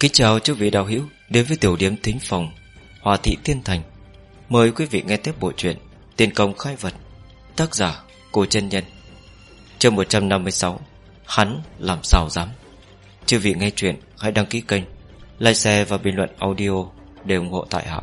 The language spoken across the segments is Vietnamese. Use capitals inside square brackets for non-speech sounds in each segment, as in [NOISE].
Kính chào chư vị đạo hữu đến với tiểu điểm thính phòng Hòa thị tiên thành. Mời quý vị nghe tiếp bộ truyện tiên công khai vật, Tác giả Cô chân nhân. Chương 156 Hắn làm sao dám? Chư vị nghe chuyện hãy đăng ký kênh, Like share và bình luận audio Để ủng hộ tại hạ.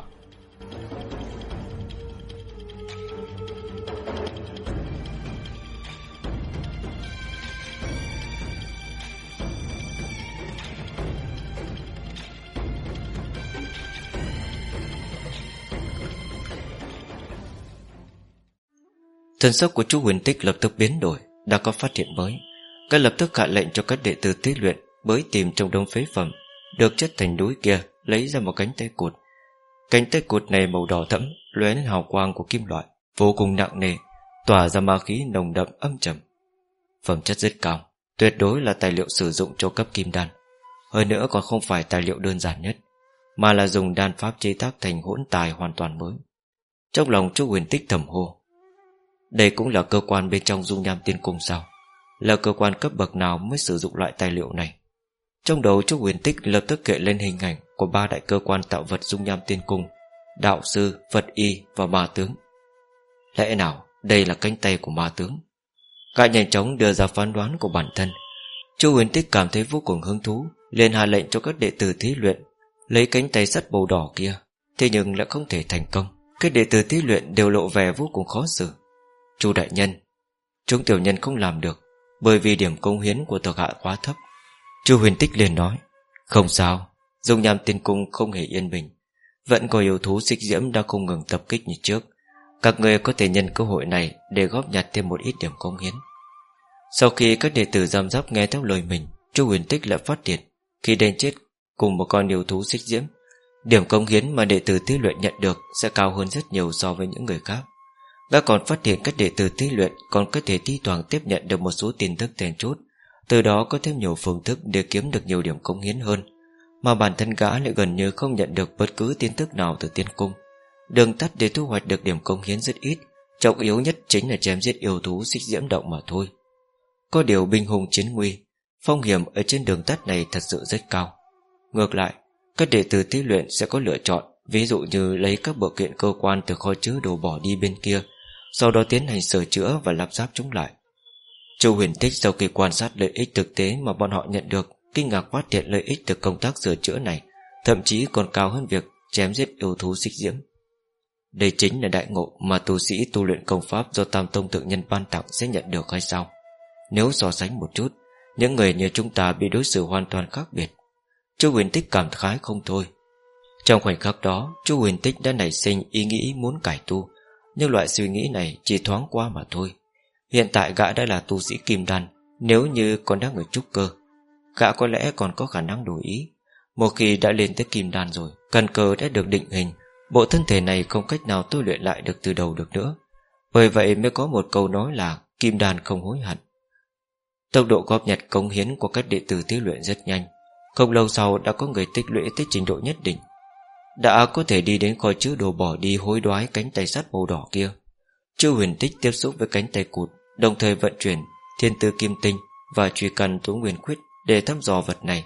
Thần sắc của chú Huyền Tích lập tức biến đổi, Đã có phát hiện mới. Các lập tức hạ lệnh cho các đệ tử tế luyện Bới tìm trong đông phế phẩm, Được chất thành núi kia, Lấy ra một cánh tay cụt. Cánh tay cụt này màu đỏ thẫm, lóe lên hào quang của kim loại, Vô cùng nặng nề, Tỏa ra ma khí nồng đậm âm trầm. Phẩm chất rất cao, Tuyệt đối là tài liệu sử dụng cho cấp kim đan. Hơn nữa còn không phải tài liệu đơn giản nhất, Mà là dùng đan pháp chế tác thành hỗn tài hoàn toàn mới. Trong lòng chú huyền tích thầm hô đây cũng là cơ quan bên trong dung nham tiên cung sao? Là cơ quan cấp bậc nào mới sử dụng loại tài liệu này? Trong đầu Trúc huyền tích lập tức kệ lên hình ảnh Của ba đại cơ quan tạo vật dung nham tiên cung Đạo sư, Phật y và ma tướng. Lẽ nào đây là cánh tay của ma tướng? Cả nhanh chóng đưa ra phán đoán của bản thân. Chu huyền tích cảm thấy vô cùng hứng thú liền hạ lệnh cho các đệ tử thí luyện Lấy cánh tay sắt bầu đỏ kia Thế nhưng lại không thể thành công. Các đệ tử thí luyện đều lộ vẻ vô cùng khó xử. Chu đại nhân, Chúng tiểu nhân không làm được Bởi vì điểm công hiến của thuộc hạ quá thấp. Chu huyền tích liền nói, Không sao, Dung nham tiên cung không hề yên bình. Vẫn có yêu thú xích diễm đang không ngừng tập kích như trước. Các người có thể nhân cơ hội này Để góp nhặt thêm một ít điểm công hiến. Sau khi các đệ tử giam giáp nghe theo lời mình, Chu huyền tích lại phát điện Khi đen chết cùng một con yêu thú xích diễm, Điểm công hiến mà đệ tử thí luyện nhận được Sẽ cao hơn rất nhiều so với những người khác. Gã còn phát hiện các đệ tử thi luyện, Còn có thể thi thoảng tiếp nhận được một số tin tức tiền chút Từ đó có thêm nhiều phương thức Để kiếm được nhiều điểm công hiến hơn. Mà bản thân gã lại gần như không nhận được Bất cứ tin tức nào từ tiên cung. Đường tắt để thu hoạch được điểm công hiến rất ít, Trọng yếu nhất chính là chém giết yêu thú xích diễm động mà thôi. Có điều binh hùng chiến nguy, Phong hiểm ở trên đường tắt này thật sự rất cao. Ngược lại Các đệ tử thí luyện sẽ có lựa chọn, Ví dụ như lấy các bộ kiện cơ quan từ kho chứa đồ bỏ đi bên kia sau đó tiến hành sửa chữa và lắp ráp chúng lại. Châu huyền tích sau khi quan sát lợi ích thực tế Mà bọn họ nhận được, Kinh ngạc phát hiện lợi ích từ công tác sửa chữa này, Thậm chí còn cao hơn việc Chém giết yêu thú xích diễm. Đây chính là đại ngộ Mà tu sĩ tu luyện công pháp Do Tam Tông Thượng Nhân ban tặng sẽ nhận được hay sao? Nếu so sánh một chút, Những người như chúng ta bị đối xử hoàn toàn khác biệt. Chu huyền tích cảm khái không thôi. Trong khoảnh khắc đó Chu huyền tích đã nảy sinh ý nghĩ muốn cải tu nhưng loại suy nghĩ này chỉ thoáng qua mà thôi. Hiện tại gã đã là tu sĩ kim đan, Nếu như còn đang ở trúc cơ, Gã có lẽ còn có khả năng đổi ý. Một khi đã lên tới kim đan rồi, Căn cơ đã được định hình, Bộ thân thể này không cách nào tôi luyện lại được từ đầu được nữa. Bởi vậy mới có một câu nói là Kim đan không hối hận. Tốc độ góp nhặt công hiến của các đệ tử thí luyện rất nhanh. Không lâu sau đã có người tích lũy tới trình độ nhất định đã có thể đi đến coi chữ đồ bỏ đi hối đoái cánh tay sắt màu đỏ kia. Chư huyền tích tiếp xúc với cánh tay cụt, Đồng thời vận chuyển thiên tư kim tinh Và truy căn tú nguyên quyết Để thăm dò vật này.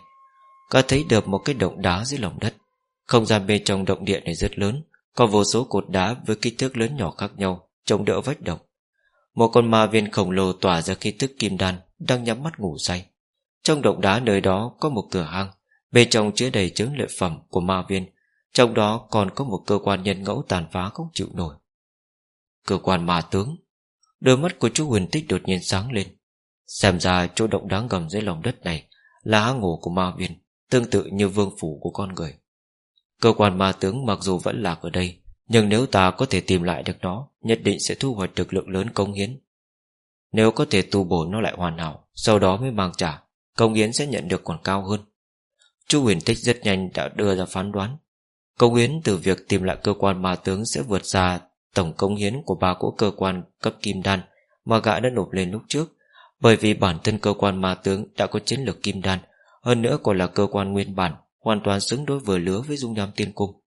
Cả thấy được một cái động đá dưới lòng đất. Không gian bên trong động địa này rất lớn, Có vô số cột đá với kích thước lớn nhỏ khác nhau Chống đỡ vách động. Một con ma viên khổng lồ tỏa ra khí tức kim đan, Đang nhắm mắt ngủ say. Trong động đá nơi đó có một cửa hang, Bên trong chứa đầy chứng lợi phẩm của ma viên trong đó còn có một cơ quan nhân ngẫu tàn phá không chịu nổi. Cơ quan ma tướng, Đôi mắt của chú huyền tích đột nhiên sáng lên. Xem ra chỗ động đáng gầm dưới lòng đất này Là hang ngủ của ma viên, Tương tự như vương phủ của con người. Cơ quan ma tướng mặc dù vẫn lạc ở đây, Nhưng nếu ta có thể tìm lại được nó, Nhất định sẽ thu hoạch được lượng lớn công hiến. Nếu có thể tu bổ nó lại hoàn hảo, Sau đó mới mang trả, Công hiến sẽ nhận được còn cao hơn. Chu huyền tích rất nhanh đã đưa ra phán đoán. Công hiến từ việc tìm lại cơ quan ma tướng sẽ vượt ra tổng công hiến của ba cỗ cơ quan cấp kim đan mà gã đã nộp lên lúc trước, bởi vì bản thân cơ quan ma tướng đã có chiến lược kim đan, hơn nữa còn là cơ quan nguyên bản, hoàn toàn xứng đối vừa lứa với dung nham tiên cung.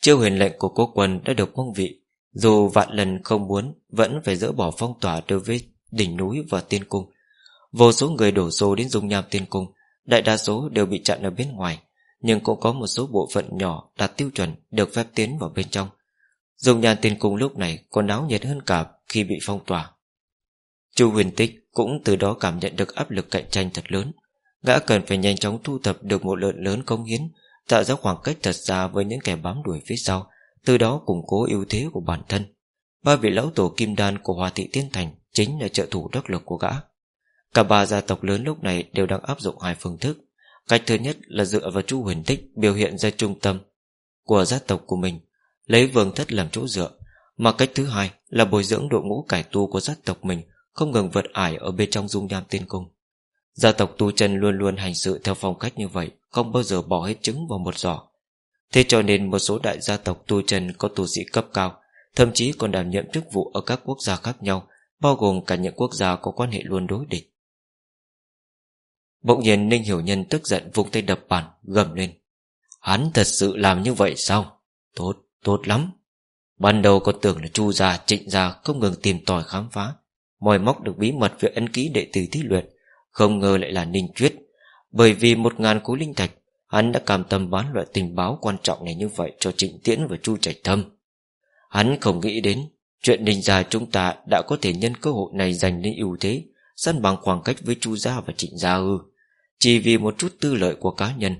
Chiêu huyền lệnh của cố quân đã được mong vị, dù vạn lần không muốn, vẫn phải dỡ bỏ phong tỏa đối với đỉnh núi và tiên cung. Vô số người đổ xô đến dung nham tiên cung, Đại đa số đều bị chặn ở bên ngoài nhưng cũng có một số bộ phận nhỏ đạt tiêu chuẩn Được phép tiến vào bên trong. Dùng nhàn tiền cùng lúc này còn náo nhiệt hơn cả khi bị phong tỏa. Chu huyền tích cũng từ đó cảm nhận được áp lực cạnh tranh thật lớn. Gã cần phải nhanh chóng thu thập được một lượng lớn công hiến, Tạo ra khoảng cách thật xa với những kẻ bám đuổi phía sau, Từ đó củng cố ưu thế của bản thân. Ba vị lão tổ kim đan của Hòa Thị Tiên Thành Chính là trợ thủ đắc lực của gã. Cả ba gia tộc lớn lúc này đều đang áp dụng hai phương thức. Cách thứ nhất là dựa vào chu huyền tích Biểu hiện ra trung tâm Của gia tộc của mình, Lấy vương thất làm chỗ dựa. Mà cách thứ hai là bồi dưỡng đội ngũ cải tu của gia tộc mình, Không ngừng vượt ải ở bên trong dung nham tiên cung. Gia tộc tu chân luôn luôn hành sự theo phong cách như vậy, Không bao giờ bỏ hết trứng vào một giỏ. Thế cho nên một số đại gia tộc tu chân có tu sĩ cấp cao, Thậm chí còn đảm nhiệm chức vụ ở các quốc gia khác nhau, Bao gồm cả những quốc gia có quan hệ luôn đối địch. Bỗng nhiên Ninh Hiểu Nhân tức giận vung tay đập bàn Gầm lên. Hắn thật sự làm như vậy sao? Tốt, tốt lắm. Ban đầu có tưởng là chu gia, trịnh gia Không ngừng tìm tòi khám phá. Mòi móc được bí mật về ấn ký đệ tử thí luyện. Không ngờ lại là Ninh Chuyết Bởi vì một ngàn cú linh thạch Hắn đã cam tâm bán loại tình báo quan trọng này như vậy Cho trịnh tiễn và chu trạch thâm. Hắn không nghĩ đến Chuyện ninh gia chúng ta đã có thể nhân cơ hội này giành lên ưu thế Săn bằng khoảng cách với chu gia và trịnh gia ư. Chỉ vì một chút tư lợi của cá nhân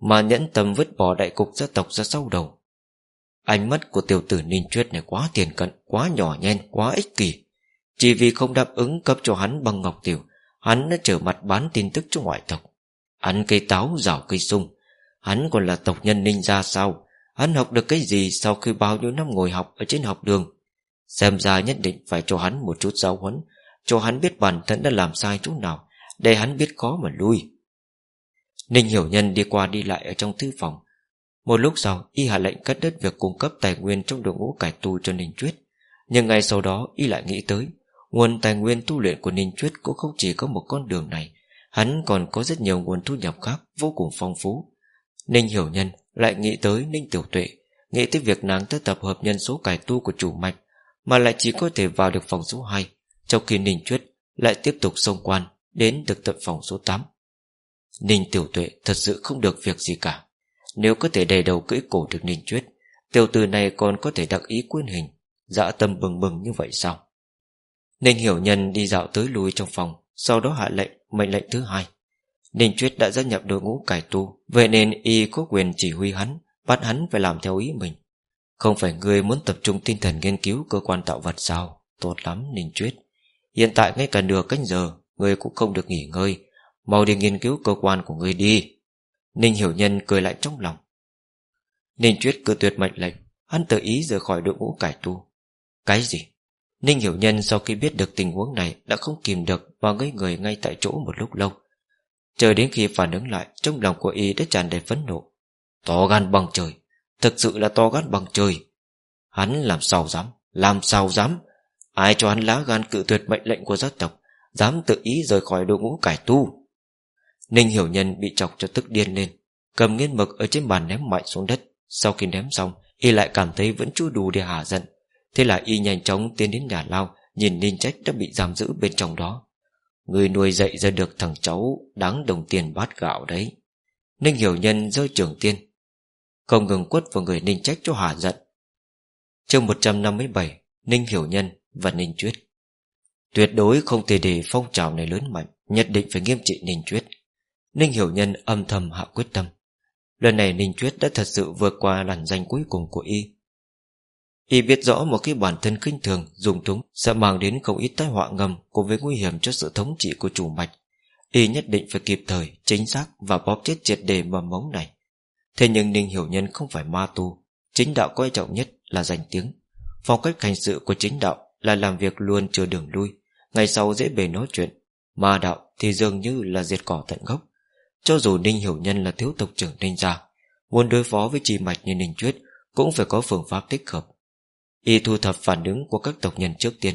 Mà nhẫn tâm vứt bỏ đại cục gia tộc ra sau đầu. Ánh mắt của tiểu tử Ninh Chuyết này quá tiền cận Quá nhỏ nhen, quá ích kỷ. Chỉ vì không đáp ứng cấp cho hắn bằng ngọc tiểu Hắn đã trở mặt bán tin tức cho ngoại tộc. Hắn cây táo rào cây sung. Hắn còn là tộc nhân ninh gia sao? Hắn học được cái gì sau khi bao nhiêu năm ngồi học ở trên học đường? Xem ra nhất định phải cho hắn một chút giáo huấn Cho hắn biết bản thân đã làm sai chỗ nào. Để hắn biết khó mà lui. Ninh Hiểu Nhân đi qua đi lại ở trong thư phòng. Một lúc sau, Y hạ lệnh cắt đứt việc cung cấp tài nguyên Trong đội ngũ cải tu cho Ninh Chuyết. Nhưng ngay sau đó, Y lại nghĩ tới, Nguồn tài nguyên tu luyện của Ninh Chuyết Cũng không chỉ có một con đường này, Hắn còn có rất nhiều nguồn thu nhập khác Vô cùng phong phú. Ninh Hiểu Nhân lại nghĩ tới Ninh Tiểu Tuệ, Nghĩ tới việc nàng tới tập hợp nhân số cải tu của chủ mạch, Mà lại chỉ có thể vào được phòng số 2 Trong khi Ninh Chuyết lại tiếp tục xông quan. Đến được tận phòng số 8 Ninh Tiểu Tuệ thật sự không được việc gì cả. Nếu có thể đầy đầu cưỡi cổ được Ninh Chuyết Tiểu tử này còn có thể đặc ý quyên hình Dã tâm bừng bừng như vậy sao? Ninh Hiểu Nhân đi dạo tới lui trong phòng, Sau đó hạ lệnh, mệnh lệnh thứ hai. Ninh Chuyết đã gia nhập đội ngũ cải tu, Vậy nên y có quyền chỉ huy hắn, Bắt hắn phải làm theo ý mình. Không phải người muốn tập trung tinh thần nghiên cứu Cơ quan tạo vật sao? Tốt lắm, Ninh Chuyết Hiện tại ngay cả nửa canh giờ Người cũng không được nghỉ ngơi. Mau đi nghiên cứu cơ quan của người đi. Ninh Hiểu Nhân cười lại trong lòng. Ninh Chuyết cự tuyệt mệnh lệnh. Hắn tự ý rời khỏi đội ngũ cải tu. Cái gì? Ninh Hiểu Nhân sau khi biết được tình huống này Đã không kìm được và ngây người ngay tại chỗ một lúc lâu. Chờ đến khi phản ứng lại, Trong lòng của y đã tràn đầy phấn nộ. To gan bằng trời. Thực sự là to gan bằng trời. Hắn làm sao dám? Làm sao dám? Ai cho hắn lá gan cự tuyệt mệnh lệnh của gia tộc? Dám tự ý rời khỏi đội ngũ cải tu. Ninh hiểu nhân bị chọc cho tức điên lên, Cầm nghiên mực ở trên bàn ném mạnh xuống đất. Sau khi ném xong, Y lại cảm thấy vẫn chưa đủ để hả giận. Thế là Y nhanh chóng tiến đến nhà lao, Nhìn Ninh Trách đã bị giam giữ bên trong đó. Người nuôi dạy ra được thằng cháu Đáng đồng tiền bát gạo đấy. Ninh hiểu nhân rơi trường tiên, Không ngừng quất vào người Ninh trách cho hả giận. Chương 157 Ninh hiểu nhân và Ninh Chuyết Tuyệt đối không thể để phong trào này lớn mạnh, Nhất định phải nghiêm trị Ninh Chuyết. Ninh hiểu nhân âm thầm hạ quyết tâm. Lần này Ninh Chuyết đã thật sự vượt qua làn danh cuối cùng của y. Y biết rõ một cái bản thân khinh thường, Dùng túng sẽ mang đến không ít tai họa ngầm Cùng với nguy hiểm cho sự thống trị của chủ mạch. Y nhất định phải kịp thời, Chính xác và bóp chết triệt đề mầm mống này. Thế nhưng Ninh Hiểu Nhân không phải ma tu, Chính đạo quan trọng nhất là danh tiếng. Phong cách hành sự của chính đạo Là làm việc luôn chưa đường lui. Ngày sau dễ bề nói chuyện, Ma đạo thì dường như là diệt cỏ tận gốc. Cho dù Ninh Hiểu Nhân là thiếu tộc trưởng Ninh Gia, Muốn đối phó với chi mạch như Ninh Chuyết Cũng phải có phương pháp thích hợp. Y thu thập phản ứng của các tộc nhân trước tiên.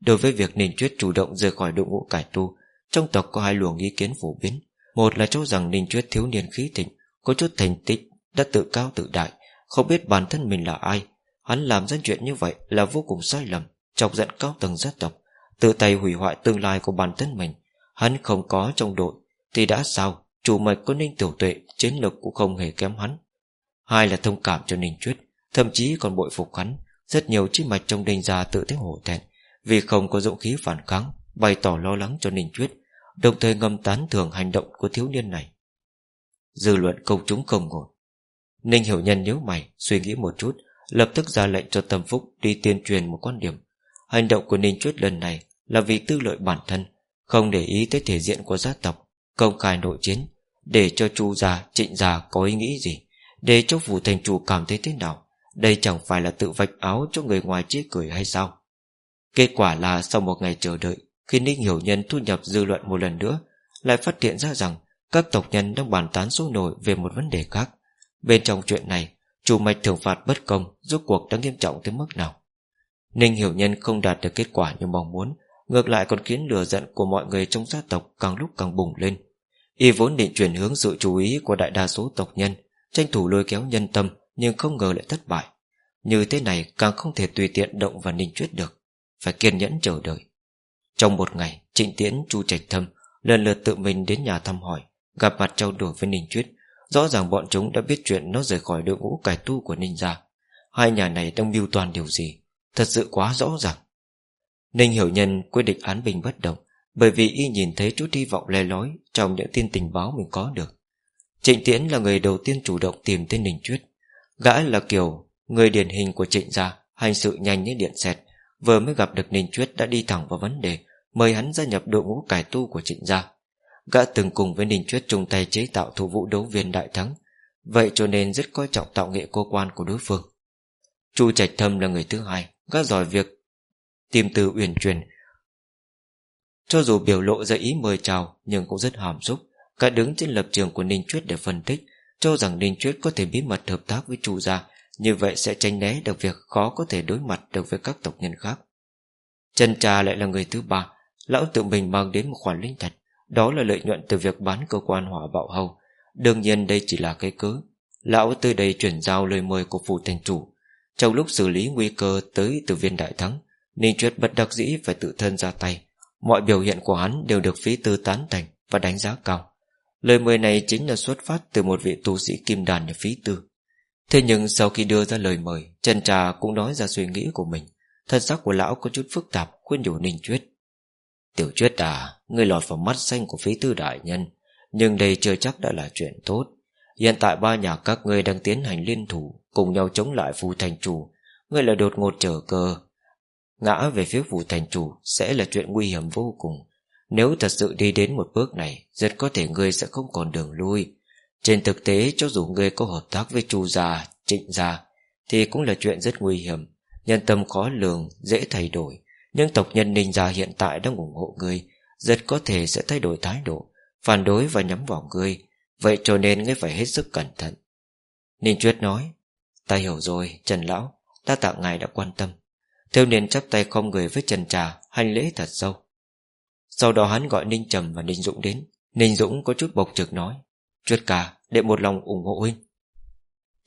Đối với việc Ninh Chuyết chủ động rời khỏi đội ngũ cải tu, Trong tộc có hai luồng ý kiến phổ biến. Một là cho rằng Ninh Chuyết thiếu niên khí thịnh, Có chút thành tích, Đã tự cao tự đại, Không biết bản thân mình là ai. Hắn làm ra chuyện như vậy là vô cùng sai lầm, Chọc giận cao tầng gia tộc. Tự tay hủy hoại tương lai của bản thân mình. Hắn không có trong đội, Thì đã sao? Chủ mạch có Ninh Tiểu Tuệ, Chiến lực cũng không hề kém hắn. Hai là thông cảm cho Ninh Chuyết Thậm chí còn bội phục hắn. Rất nhiều chi mạch trong đình gia tự thấy hổ thẹn, Vì không có dũng khí phản kháng, Bày tỏ lo lắng cho Ninh Chuyết Đồng thời ngầm tán thưởng hành động của thiếu niên này. Dư luận công chúng không ngồi. Ninh Hiểu Nhân nhớ mày, Suy nghĩ một chút, Lập tức ra lệnh cho Tâm Phúc đi tuyên truyền một quan điểm. Hành động của Ninh Chuyết lần này Là vì tư lợi bản thân Không để ý tới thể diện của gia tộc Công khai nội chiến Để cho chu già, trịnh già có ý nghĩ gì Để cho phủ thành chủ cảm thấy thế nào Đây chẳng phải là tự vạch áo cho người ngoài chế cười hay sao? Kết quả là sau một ngày chờ đợi Khi Ninh Hiểu Nhân thu nhập dư luận một lần nữa Lại phát hiện ra rằng Các tộc nhân đang bàn tán sôi nổi Về một vấn đề khác. Bên trong chuyện này Chủ mạch thưởng phạt bất công Rốt cuộc đã nghiêm trọng tới mức nào? Ninh Hiểu Nhân không đạt được kết quả như mong muốn, Ngược lại còn khiến lửa giận của mọi người trong gia tộc Càng lúc càng bùng lên. Y vốn định chuyển hướng sự chú ý của đại đa số tộc nhân, Tranh thủ lôi kéo nhân tâm, Nhưng không ngờ lại thất bại. Như thế này càng không thể tùy tiện động vào Ninh Chuyết được, Phải kiên nhẫn chờ đợi. Trong một ngày, Trịnh Tiễn, Chu Trạch Thâm Lần lượt tự mình đến nhà thăm hỏi, Gặp mặt trao đổi với Ninh Chuyết Rõ ràng bọn chúng đã biết chuyện nó rời khỏi đội ngũ cải tu của Ninh gia. Hai nhà này đang mưu toàn điều gì? Thật sự quá rõ ràng. Ninh Hiểu Nhân quyết định án bình bất động, Bởi vì y nhìn thấy chút hy vọng le lói Trong những tin tình báo mình có được. Trịnh Tiễn là người đầu tiên chủ động tìm tên Ninh Chuyết. Gã là kiểu Người điển hình của trịnh gia, Hành sự nhanh như điện xẹt, Vừa mới gặp được Ninh Chuyết đã đi thẳng vào vấn đề, Mời hắn gia nhập đội ngũ cải tu của trịnh gia. Gã từng cùng với Ninh Chuyết chung tay chế tạo thủ vũ đấu viên đại thắng, Vậy cho nên rất coi trọng tạo nghệ cơ quan của đối phương. Chu Trạch Thâm là người thứ hai. Gã giỏi việc Tìm từ uyển truyền Cho dù biểu lộ ra ý mời chào, Nhưng cũng rất hàm xúc. Cả đứng trên lập trường của Ninh Chuyết để phân tích, Cho rằng Ninh Chuyết có thể bí mật hợp tác với Chu gia, Như vậy sẽ tránh né được việc khó có thể đối mặt được với các tộc nhân khác. Trần Trà lại là người thứ ba, Lão tự mình mang đến một khoản linh thạch, Đó là lợi nhuận từ việc bán cơ quan hỏa bạo hầu. Đương nhiên đây chỉ là cái cớ. Lão từ đây chuyển giao lời mời của phủ thành chủ. Trong lúc xử lý nguy cơ tới từ viên đại thắng, Ninh Chuyết bất đắc dĩ phải tự thân ra tay. Mọi biểu hiện của hắn đều được phí tư tán thành Và đánh giá cao. Lời mời này chính là xuất phát từ một vị tu sĩ kim đàn nhà phí tư. Thế nhưng sau khi đưa ra lời mời, Trần Trà cũng nói ra suy nghĩ của mình. Thân sắc của lão có chút phức tạp, Khuyên nhủ Ninh Chuyết. Tiểu Chuyết à Ngươi lọt vào mắt xanh của phí tư đại nhân, Nhưng đây chưa chắc đã là chuyện tốt. Hiện tại ba nhà các ngươi đang tiến hành liên thủ Cùng nhau chống lại phù thành chủ. Ngươi là đột ngột trở cơ. Ngã về phía phù thành chủ Sẽ là chuyện nguy hiểm vô cùng. Nếu thật sự đi đến một bước này Rất có thể ngươi sẽ không còn đường lui. Trên thực tế cho dù ngươi có hợp tác với chu gia, trịnh gia Thì cũng là chuyện rất nguy hiểm. Nhân tâm khó lường, dễ thay đổi. Nhưng tộc nhân ninh gia hiện tại đang ủng hộ ngươi Rất có thể sẽ thay đổi thái độ Phản đối và nhắm vào ngươi. Vậy cho nên ngươi phải hết sức cẩn thận. Ninh Chuyết nói Ta hiểu rồi, Trần Lão. Ta tạ ngài đã quan tâm. Theo niên chắp tay không người với Trần Trà Hành lễ thật sâu. Sau đó hắn gọi Ninh Trầm và Ninh Dũng đến. Ninh Dũng có chút bộc trực nói Chuyết cả để một lòng ủng hộ huynh.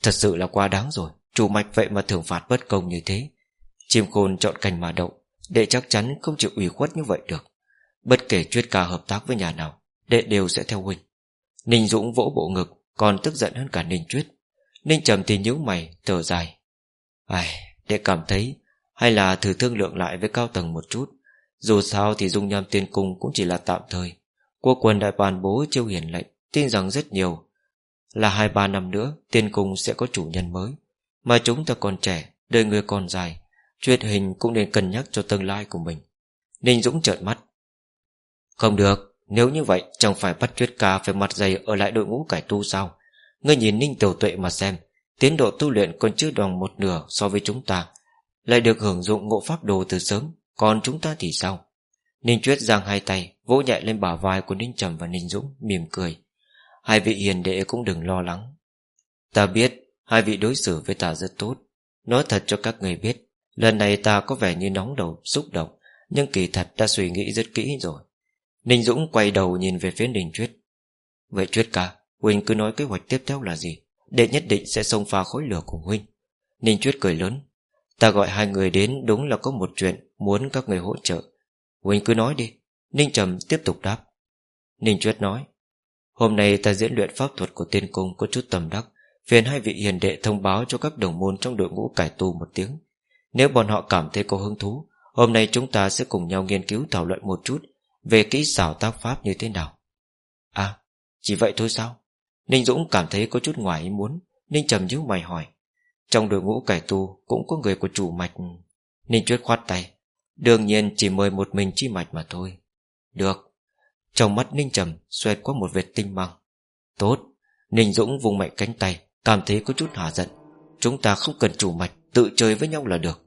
Thật sự là quá đáng rồi. Chủ mạch vậy mà thưởng phạt bất công như thế. Chim khôn chọn cành mà đậu Đệ chắc chắn không chịu ủy khuất như vậy được. Bất kể Chuyết ca hợp tác với nhà nào Đệ đều sẽ theo huynh. Ninh Dũng vỗ bộ ngực Còn tức giận hơn cả Ninh Chuyết. Ninh Trầm thì nhíu mày thở dài. Ai, để cảm thấy Hay là thử thương lượng lại với cao tầng một chút. Dù sao thì dung nham tiên cung Cũng chỉ là tạm thời. Quốc quân đại bàn bố chiêu hiển lệnh Tin rằng rất nhiều. Là hai ba năm nữa tiên cung sẽ có chủ nhân mới. Mà chúng ta còn trẻ Đời người còn dài. Chuyện hình cũng nên cân nhắc cho tương lai của mình. Ninh Dũng trợn mắt. Không được Nếu như vậy chẳng phải bắt Chuyết ca Phải mặt dày ở lại đội ngũ cải tu sao? Ngươi nhìn Ninh Tiểu Tuệ mà xem Tiến độ tu luyện còn chưa đoàn một nửa so với chúng ta Lại được hưởng dụng ngộ pháp đồ từ sớm Còn chúng ta thì sao? Ninh Chuyết giang hai tay Vỗ nhẹ lên bả vai của Ninh Trầm và Ninh Dũng Mỉm cười. Hai vị hiền đệ cũng đừng lo lắng. Ta biết hai vị đối xử với ta rất tốt. Nói thật cho các người biết Lần này ta có vẻ như nóng đầu, xúc động Nhưng kỳ thật ta suy nghĩ rất kỹ rồi. Ninh Dũng quay đầu nhìn về phía Ninh Chuyết Vậy Chuyết ca Huynh cứ nói kế hoạch tiếp theo là gì? Đệ nhất định sẽ xông pha khối lửa cùng Huynh Ninh Chuyết cười lớn. Ta gọi hai người đến đúng là có một chuyện Muốn các người hỗ trợ. Huynh cứ nói đi. Ninh Trầm tiếp tục đáp. Ninh Chuyết nói. Hôm nay ta diễn luyện pháp thuật của tiên cung có chút tầm đắc. Phiền hai vị hiền đệ thông báo cho các đồng môn trong đội ngũ cải tu một tiếng. Nếu bọn họ cảm thấy có hứng thú, Hôm nay chúng ta sẽ cùng nhau nghiên cứu thảo luận một chút Về kỹ xảo tác pháp như thế nào. À chỉ vậy thôi sao? Ninh Dũng cảm thấy có chút ngoài ý muốn, Ninh trầm nhíu mày hỏi. Trong đội ngũ cải tu cũng có người của chủ mạch. Ninh Chuyết khoát tay. Đương nhiên chỉ mời một mình chi mạch mà thôi. Được. Trong mắt Ninh trầm xoẹt qua một vệt tinh mang Tốt. Ninh Dũng vùng mạnh cánh tay, Cảm thấy có chút hả giận. Chúng ta không cần chủ mạch, Tự chơi với nhau là được.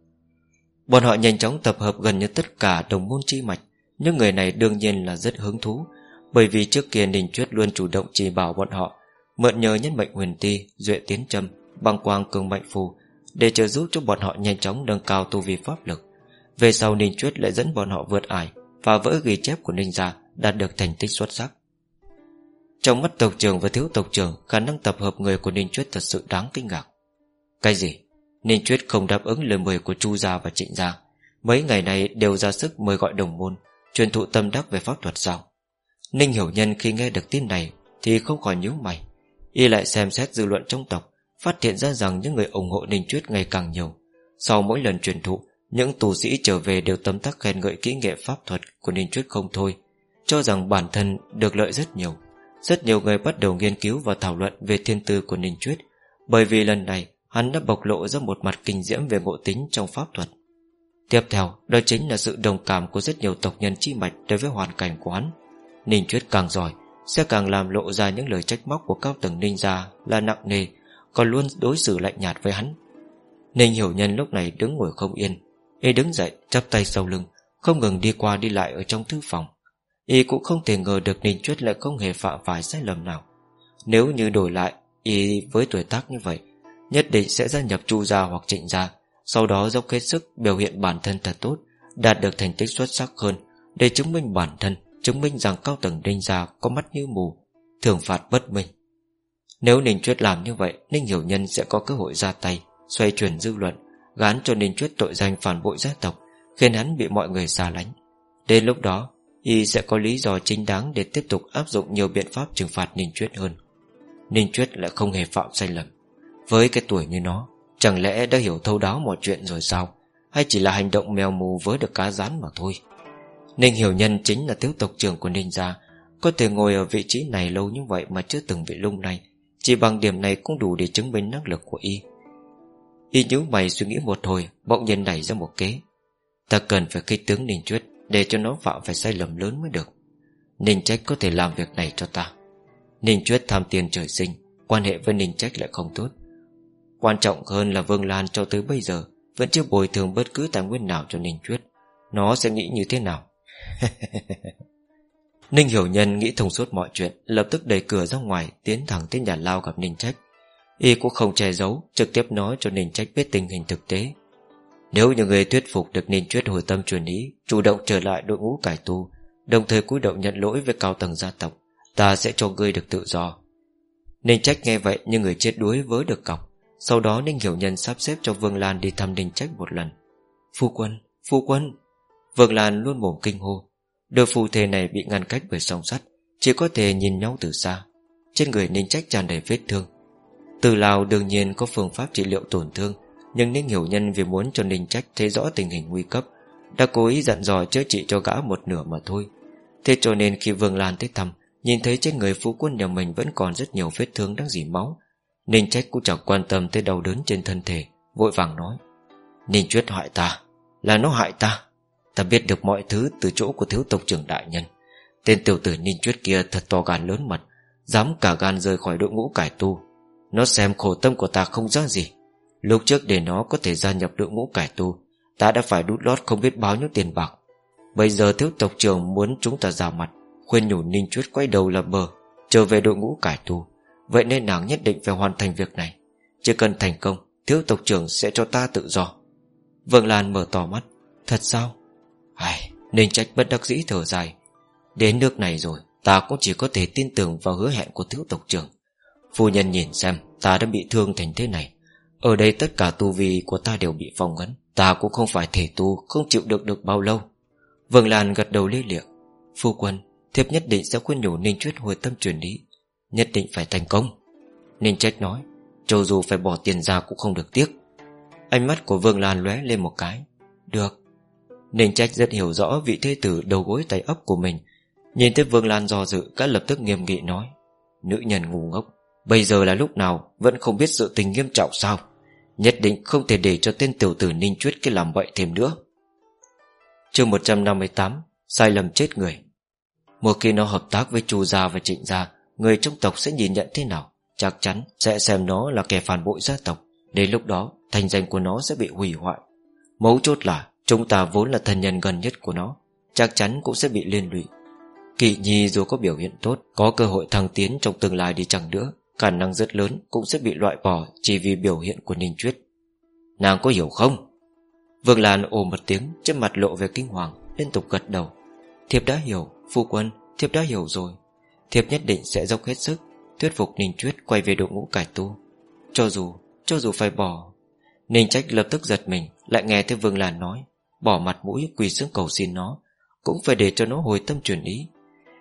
Bọn họ nhanh chóng tập hợp gần như tất cả đồng môn chi mạch. Nhưng người này đương nhiên là rất hứng thú, Bởi vì trước kia Ninh Chuyết luôn chủ động chỉ bảo bọn họ Mượn nhờ nhân mệnh huyền ti, Duệ tiến trầm Băng quang cường mệnh phù Để trợ giúp cho bọn họ nhanh chóng nâng cao tu vi pháp lực. Về sau Ninh Chuyết lại dẫn bọn họ vượt ải Và vỡ ghi chép của Ninh Gia Đạt được thành tích xuất sắc. Trong mắt tộc trưởng và thiếu tộc trưởng, Khả năng tập hợp người của Ninh Chuyết thật sự đáng kinh ngạc. Cái gì? Ninh Chuyết không đáp ứng lời mời của Chu Gia và Trịnh Gia. Mấy ngày này đều ra sức mời gọi đồng môn, Truyền thụ tâm đắc về pháp thuật sao? Ninh Hiểu Nhân khi nghe được tin này Thì không khỏi nhíu mày. Y lại xem xét dư luận trong tộc, Phát hiện ra rằng những người ủng hộ Ninh Chuyết ngày càng nhiều. Sau mỗi lần truyền thụ, Những tù sĩ trở về đều tấm tắc khen ngợi kỹ nghệ pháp thuật của Ninh Chuyết không thôi, Cho rằng bản thân được lợi rất nhiều. Rất nhiều người bắt đầu nghiên cứu và thảo luận về thiên tư của Ninh Chuyết Bởi vì lần này, Hắn đã bộc lộ ra một mặt kinh diễm về ngộ tính trong pháp thuật. Tiếp theo, Đó chính là sự đồng cảm của rất nhiều tộc nhân chi mạch Đối với hoàn cảnh của hắn. Ninh Chuyết càng giỏi sẽ càng làm lộ ra những lời trách móc của cao tầng Ninh gia Là nặng nề, Còn luôn đối xử lạnh nhạt với hắn. Ninh hiểu nhân lúc này đứng ngồi không yên. Y đứng dậy, chắp tay sau lưng, Không ngừng đi qua đi lại ở trong thư phòng. Y cũng không thể ngờ được Ninh Chuyết lại không hề phạm phải sai lầm nào. Nếu như đổi lại, Y với tuổi tác như vậy, Nhất định sẽ gia nhập chu gia hoặc trịnh gia, Sau đó dốc hết sức biểu hiện bản thân thật tốt, Đạt được thành tích xuất sắc hơn Để chứng minh bản thân. Chứng minh rằng cao tầng đinh gia có mắt như mù, Thường phạt bất minh. Nếu Ninh Chuyết làm như vậy, Ninh Hiểu Nhân sẽ có cơ hội ra tay, Xoay chuyển dư luận, Gán cho Ninh Chuyết tội danh phản bội gia tộc, Khiến hắn bị mọi người xa lánh. Đến lúc đó, Y sẽ có lý do chính đáng để tiếp tục áp dụng nhiều biện pháp trừng phạt Ninh Chuyết hơn. Ninh Chuyết lại không hề phạm sai lầm. Với cái tuổi như nó, Chẳng lẽ đã hiểu thâu đáo mọi chuyện rồi sao? Hay chỉ là hành động mèo mù với được cá rán mà thôi? Ninh Hiểu Nhân chính là thiếu tộc trưởng của Ninh Gia Có thể ngồi ở vị trí này lâu như vậy Mà chưa từng bị lung này Chỉ bằng điểm này cũng đủ để chứng minh năng lực của y. Y nhíu mày suy nghĩ một hồi, Bỗng nhiên nảy ra một kế. Ta cần phải kích tướng Ninh Chuyết, Để cho nó phạm phải sai lầm lớn mới được. Ninh Trách có thể làm việc này cho ta. Ninh Chuyết tham tiền trời sinh, Quan hệ với Ninh Trách lại không tốt. Quan trọng hơn là Vương Lan cho tới bây giờ Vẫn chưa bồi thường bất cứ tài nguyên nào cho Ninh Chuyết. Nó sẽ nghĩ như thế nào? [LAUGHS] Ninh Hiểu Nhân nghĩ thông suốt mọi chuyện Lập tức đẩy cửa ra ngoài Tiến thẳng tới nhà lao gặp Ninh Trách. Y cũng không che giấu Trực tiếp nói cho Ninh Trách biết tình hình thực tế. Nếu như người thuyết phục được Ninh Chuyết hồi tâm truyền ý Chủ động trở lại đội ngũ cải tu Đồng thời cúi động nhận lỗi với cao tầng gia tộc Ta sẽ cho ngươi được tự do. Ninh Trách nghe vậy như người chết đuối với được cọc. Sau đó Ninh Hiểu Nhân sắp xếp cho Vương Lan đi thăm Ninh Trách một lần. Phu quân, phu quân Vương Lan luôn mồm kinh hô. Đôi phù thể này bị ngăn cách bởi song sắt, Chỉ có thể nhìn nhau từ xa. Trên người Ninh Trách tràn đầy vết thương. Từ Lào đương nhiên có phương pháp trị liệu tổn thương, Nhưng Ninh Hiểu Nhân vì muốn cho Ninh Trách thấy rõ tình hình nguy cấp, Đã cố ý dặn dò chữa trị cho gã một nửa mà thôi. Thế cho nên khi Vương Lan tới thăm, Nhìn thấy trên người phu quân nhà mình vẫn còn rất nhiều vết thương đang dỉ máu, Ninh trách cũng chẳng quan tâm tới đau đớn trên thân thể, Vội vàng nói, Ninh chuyết hại ta, Là nó hại ta. Ta biết được mọi thứ từ chỗ của thiếu tộc trưởng đại nhân. Tên tiểu tử Ninh chuyết kia thật to gan lớn mật, Dám cả gan rời khỏi đội ngũ cải tu. Nó xem khổ tâm của ta không ra gì. Lúc trước để nó có thể gia nhập đội ngũ cải tu, Ta đã phải đút lót không biết bao nhiêu tiền bạc. Bây giờ thiếu tộc trưởng muốn chúng ta ra mặt, Khuyên nhủ Ninh Chuyết quay đầu là bờ, Trở về đội ngũ cải tu. Vậy nên nàng nhất định phải hoàn thành việc này. Chỉ cần thành công, Thiếu tộc trưởng sẽ cho ta tự do. Vương Lan mở to mắt. Thật sao? Ai, Nên trách bất đắc dĩ thở dài. Đến nước này rồi Ta cũng chỉ có thể tin tưởng vào hứa hẹn của thiếu tộc trưởng. Phu nhân nhìn xem Ta đã bị thương thành thế này. Ở đây tất cả tu vi của ta đều bị phong ấn Ta cũng không phải thể tu Không chịu được được bao lâu. Vương Lan gật đầu lia liệu. Phu quân Thiếp nhất định sẽ khuyên nhủ Ninh Chuyết hồi tâm truyền lý Nhất định phải thành công. Ninh Trách nói Cho dù phải bỏ tiền ra cũng không được tiếc. Ánh mắt của Vương Lan lóe lên một cái. Được Ninh Trách rất hiểu rõ vị thế tử đầu gối tay ấp của mình. Nhìn thấy Vương Lan do dự, Các lập tức nghiêm nghị nói, Nữ nhân ngu ngốc, Bây giờ là lúc nào Vẫn không biết sự tình nghiêm trọng sao? Nhất định không thể để cho tên tiểu tử Ninh Chuyết cái làm bậy thêm nữa. Chương 158 Sai lầm chết người. Một khi nó hợp tác với Chu Gia và Trịnh Gia, Người trong tộc sẽ nhìn nhận thế nào? Chắc chắn sẽ xem nó là kẻ phản bội gia tộc Đến lúc đó Thành danh của nó sẽ bị hủy hoại. Mấu chốt là Chúng ta vốn là thân nhân gần nhất của nó, Chắc chắn cũng sẽ bị liên lụy. Kỵ nhi dù có biểu hiện tốt, Có cơ hội thăng tiến trong tương lai đi chẳng nữa, Khả năng rất lớn cũng sẽ bị loại bỏ Chỉ vì biểu hiện của Ninh Chuyết Nàng có hiểu không? Vương Lan ồ một tiếng, Trên mặt lộ về kinh hoàng, Liên tục gật đầu. Thiệp đã hiểu, Phu quân, Thiệp đã hiểu rồi. Thiệp nhất định sẽ dốc hết sức, Thuyết phục Ninh Chuyết quay về đội ngũ cải tu. Cho dù Cho dù phải bỏ. Ninh Trách lập tức giật mình, Lại nghe thấy Vương Lan nói. Bỏ mặt mũi quỳ xuống cầu xin nó Cũng phải để cho nó hồi tâm chuyển ý.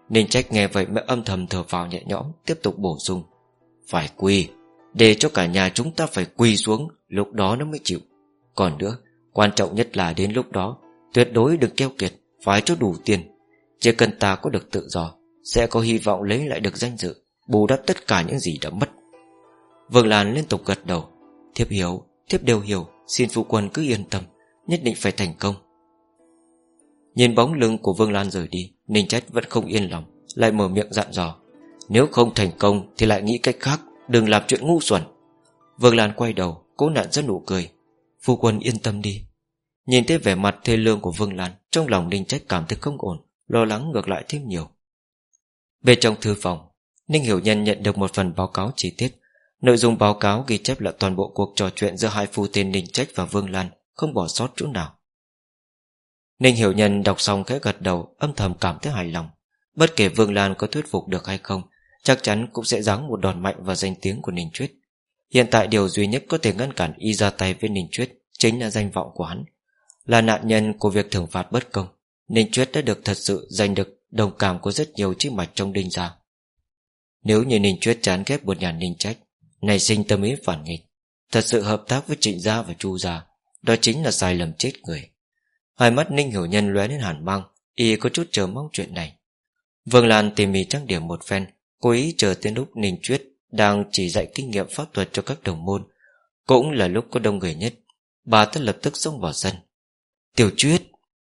Ninh Trách nghe vậy mới âm thầm thở vào nhẹ nhõm Tiếp tục bổ sung. Phải quỳ Để cho cả nhà chúng ta phải quỳ xuống Lúc đó nó mới chịu. Còn nữa Quan trọng nhất là đến lúc đó Tuyệt đối đừng keo kiệt Phải cho đủ tiền. Chỉ cần ta có được tự do Sẽ có hy vọng lấy lại được danh dự Bù đắp tất cả những gì đã mất. Vương Lan liên tục gật đầu. Thiếp hiểu, thiếp đều hiểu Xin phụ quân cứ yên tâm. Nhất định phải thành công. Nhìn bóng lưng của Vương Lan rời đi, Ninh Trách vẫn không yên lòng, Lại mở miệng dặn dò. Nếu không thành công thì lại nghĩ cách khác, Đừng làm chuyện ngu xuẩn. Vương Lan quay đầu, Cố nạn rất nụ cười. Phu quân yên tâm đi. Nhìn thấy vẻ mặt thê lương của Vương Lan, Trong lòng Ninh Trách cảm thấy không ổn, Lo lắng ngược lại thêm nhiều. Bên trong thư phòng, Ninh Hiểu Nhân nhận được một phần báo cáo chi tiết. Nội dung báo cáo ghi chép là toàn bộ cuộc trò chuyện giữa hai phu tên Ninh Trách và Vương Lan. Không bỏ sót chỗ nào. Ninh Hiểu Nhân đọc xong khẽ gật đầu, Âm thầm cảm thấy hài lòng. Bất kể Vương Lan có thuyết phục được hay không, Chắc chắn cũng sẽ giáng một đòn mạnh vào danh tiếng của Ninh Chuyết. Hiện tại điều duy nhất có thể ngăn cản y ra tay với Ninh Chuyết Chính là danh vọng của hắn. Là nạn nhân của việc thưởng phạt bất công, Ninh Chuyết đã được thật sự giành được Đồng cảm của rất nhiều chiếc mạch trong đinh gia. Nếu như Ninh Chuyết chán ghép một nhà Ninh Trách, nảy sinh tâm ý phản nghịch, Thật sự hợp tác với trịnh gia và chu gia đó chính là sai lầm chết người. Hai mắt Ninh Hiểu Nhân lóe lên hàn băng Y có chút chờ mong chuyện này. Vương Lan tìm mì trang điểm một phen Cố ý chờ tới lúc Ninh Chuyết Đang chỉ dạy kinh nghiệm pháp thuật cho các đồng môn. Cũng là lúc có đông người nhất Bà ta lập tức xông vào sân. Tiểu Chuyết!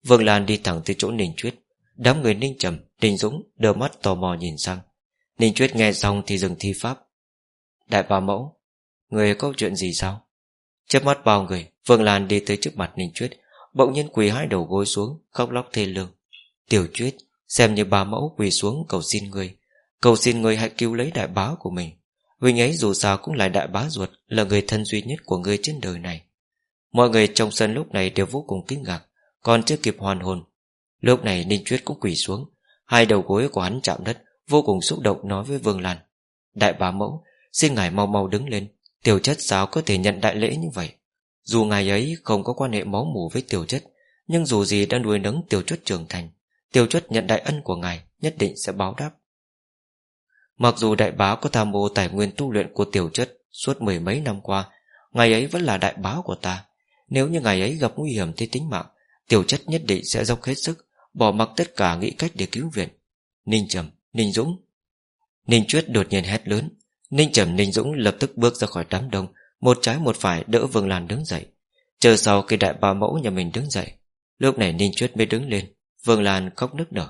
Vương Lan đi thẳng tới chỗ Ninh Chuyết. Đám người Ninh Trầm, Ninh Dũng Đờ mắt tò mò nhìn sang. Ninh Chuyết nghe xong thì dừng thi pháp. Đại bà mẫu Người có chuyện gì sao? Chớp mắt bao người Vương Lan đi tới trước mặt Ninh Chuyết. Bỗng nhiên quỳ hai đầu gối xuống, Khóc lóc thê lương. Tiểu Chuyết, Xem như bà mẫu quỳ xuống cầu xin người. Cầu xin người hãy cứu lấy đại bá của mình. Huynh ấy dù sao cũng là đại bá ruột, Là người thân duy nhất của người trên đời này. Mọi người trong sân lúc này đều vô cùng kinh ngạc, Còn chưa kịp hoàn hồn. Lúc này Ninh Chuyết cũng quỳ xuống, Hai đầu gối của hắn chạm đất, Vô cùng xúc động nói với Vương Lan. Đại bá mẫu, Xin ngài mau mau đứng lên, Tiểu chất sao có thể nhận đại lễ như vậy? Dù ngài ấy không có quan hệ máu mủ với tiểu chất Nhưng dù gì đã nuôi nấng tiểu chất trưởng thành Tiểu chất nhận đại ân của ngài Nhất định sẽ báo đáp. Mặc dù đại bá có tham mô tài nguyên tu luyện của tiểu chất Suốt mười mấy năm qua Ngài ấy vẫn là đại bá của ta. Nếu như ngài ấy gặp nguy hiểm tới tính mạng Tiểu chất nhất định sẽ dốc hết sức Bỏ mặc tất cả nghĩ cách để cứu viện. Ninh Trầm, Ninh Dũng. Ninh Chuyết đột nhiên hét lớn. Ninh Trầm, Ninh Dũng lập tức bước ra khỏi đám đông một trái một phải đỡ Vương Lan đứng dậy. Chờ sau khi đại ba mẫu nhà mình đứng dậy Lúc này Ninh Chuyết mới đứng lên. Vương Lan khóc nức nở.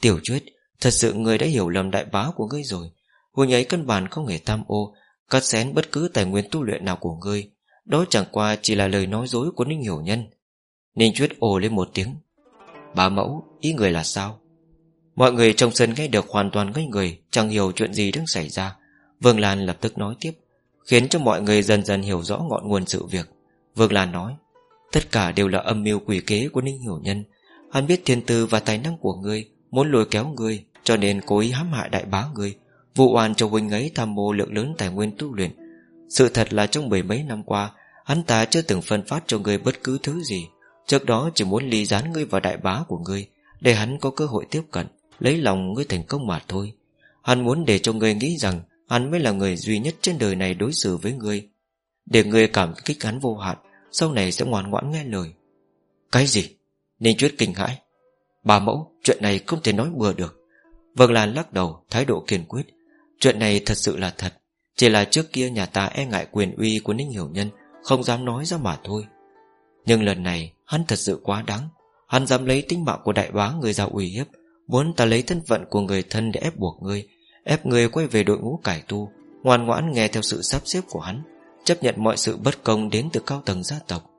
Tiểu Chuyết, thật sự người đã hiểu lầm đại bá của ngươi rồi. Huynh ấy căn bản không hề tham ô Cắt xén bất cứ tài nguyên tu luyện nào của ngươi. Đó chẳng qua chỉ là lời nói dối của Ninh Hiểu Nhân. Ninh Chuyết ồ lên một tiếng. Bà mẫu, ý người là sao? Mọi người trong sân nghe được hoàn toàn ngây người Chẳng hiểu chuyện gì đang xảy ra. Vương Lan lập tức nói tiếp. Khiến cho mọi người dần dần hiểu rõ ngọn nguồn sự việc. Vương Lan nói, Tất cả đều là âm mưu quỷ kế của Ninh Hiểu Nhân. Hắn biết thiên tư và tài năng của ngươi, Muốn lôi kéo ngươi, Cho nên cố ý hãm hại đại bá ngươi, Vụ oan cho huynh ấy tham mô lượng lớn tài nguyên tu luyện. Sự thật là trong mười mấy năm qua, Hắn ta chưa từng phân phát cho ngươi bất cứ thứ gì. Trước đó chỉ muốn ly gián ngươi vào đại bá của ngươi, Để hắn có cơ hội tiếp cận, Lấy lòng ngươi thành công mà thôi. Hắn muốn để cho ngươi nghĩ rằng Hắn mới là người duy nhất trên đời này đối xử với người Để người cảm kích hắn vô hạn Sau này sẽ ngoan ngoãn nghe lời. Cái gì? Ninh Chuyết kinh hãi. Bà mẫu, chuyện này không thể nói bừa được. Vâng Lan lắc đầu, thái độ kiên quyết. Chuyện này thật sự là thật. Chỉ là trước kia nhà ta e ngại quyền uy của Ninh Hiểu Nhân Không dám nói ra mà thôi. Nhưng lần này hắn thật sự quá đáng. Hắn dám lấy tính mạng của đại bá người ra uy hiếp Muốn ta lấy thân phận của người thân để ép buộc ngươi Ép người quay về đội ngũ cải tu, Ngoan ngoãn nghe theo sự sắp xếp của hắn, Chấp nhận mọi sự bất công đến từ cao tầng gia tộc.